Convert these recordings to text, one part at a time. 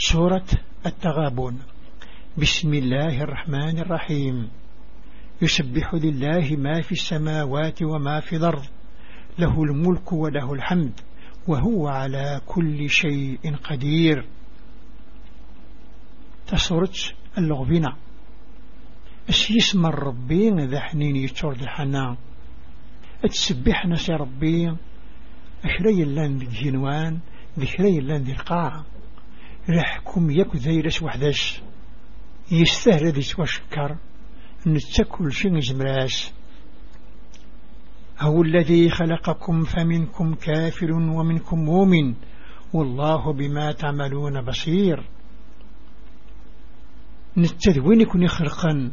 سورة التغابن. بسم الله الرحمن الرحيم. يسبح لله ما في السماوات وما في الأرض له الملك وله الحمد وهو على كل شيء قدير. تصورت اللغبنا اش يسمى الربي ذا حنين يتشور الحنا. اتسبحنا سي ربي أشري اللان ذي الجنوان ذكري اللان ذي القاع. رحكم يكو ذيرس وحدش يستهل ذي توشكر نتكل شن جمراس هو الذي خلقكم فمنكم كافر ومنكم مؤمن. والله بما تعملون بصير. نتذوين يكون خلقا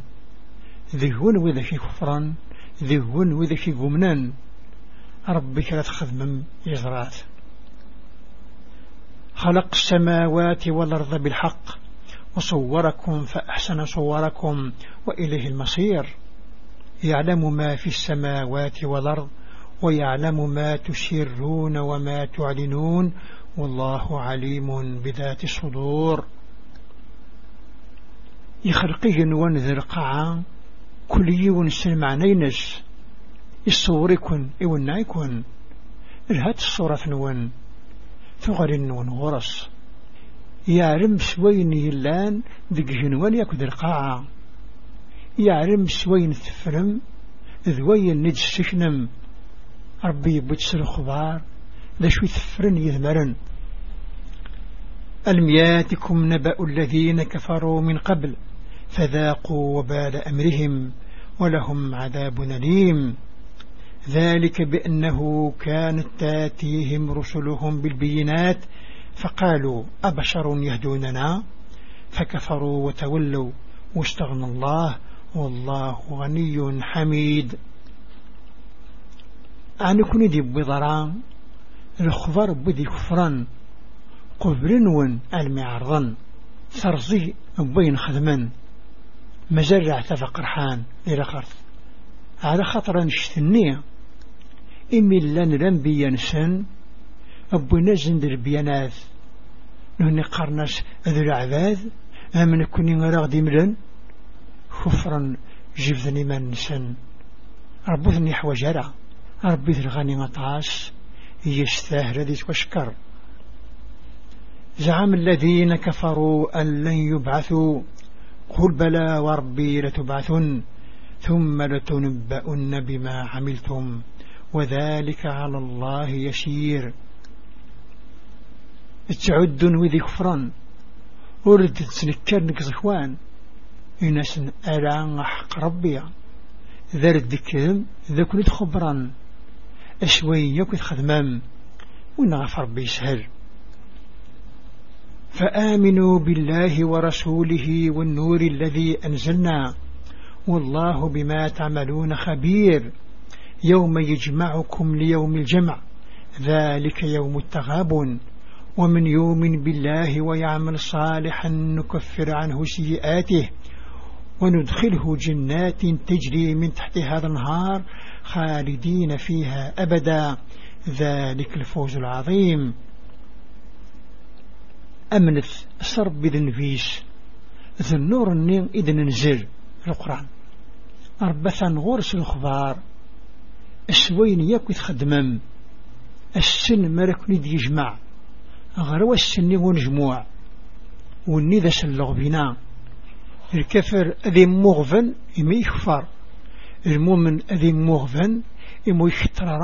ذهون وذا في كفرا ذهون وذا في قمنا ربك لا تخدم يزرات خلق السماوات والأرض بالحق وصوركم فأحسن صوركم وإليه المصير. يعلم ما في السماوات والأرض ويعلم ما تسرون وما تعلنون والله عليم بذات الصدور. يخلقه ونذر قاعا كل يون سلم عنينس يصوركن يكون الهات الصورة نون ثغر نون غرس يعلم سوين يلان ذق جنوان يكد القاعة يعلم سوين تفرم ذوين نجس سكنم ربي بتسر الخبار ذا شوي تفرن يذمرن. ألم ياتكم نبأ الذين كفروا من قبل فذاقوا وبال أمرهم ولهم عذاب أليم. ذلك بأنه كانت تاتيهم رسلهم بالبينات فقالوا أبشر يهدوننا؟ فكفروا وتولوا. واستغنى الله والله غني حميد. أن يكون دي بضران الخبر بدي كفران قبرن المعرضا سرزي بين خدما مزرع تفقرحان إلى خرث على خطر نشتنية إمي لن رنبي ينسن أبو نزن دربيانات نهني قرناس ذو العباد أمن كوني غراغ ملن خفرا جفذني من نسن ربوثني حوجرة ربي ذلغاني مطاس يستاهل ذي وشكر. زعم الذين كفروا أن لن يبعثوا قل بلى وربي لتبعثن ثم لتنبؤن بما عملتم. وذلك على الله يشير تعد وذي كفرا ورد تسنكر نكزخوان إناس ألا حق ربي. ذا الذكرم ذا كنت خبرا أشوي يكون خدمام ونغفر ربي سهل فآمنوا بالله ورسوله والنور الذي أنزلنا. والله بما تعملون خبير. يوم يجمعكم ليوم الجمع. ذلك يوم التغابن. ومن يؤمن بالله ويعمل صالحا نكفر عنه سيئاته. وندخله جنات تجري من تحت هذا النهار خالدين فيها أبدا. ذلك الفوز العظيم. أمنث صرب بذن فيش ذو النور النين إذن نزل القرآن. أربثا غورس الخبار السوين يكو يتخدمم السن مرك ند يجمع. غروا السن ونجموع. والندى سلغ بنا الكفر أذي مغفن إما يكفر. المؤمن أذي مغفن إما يخترر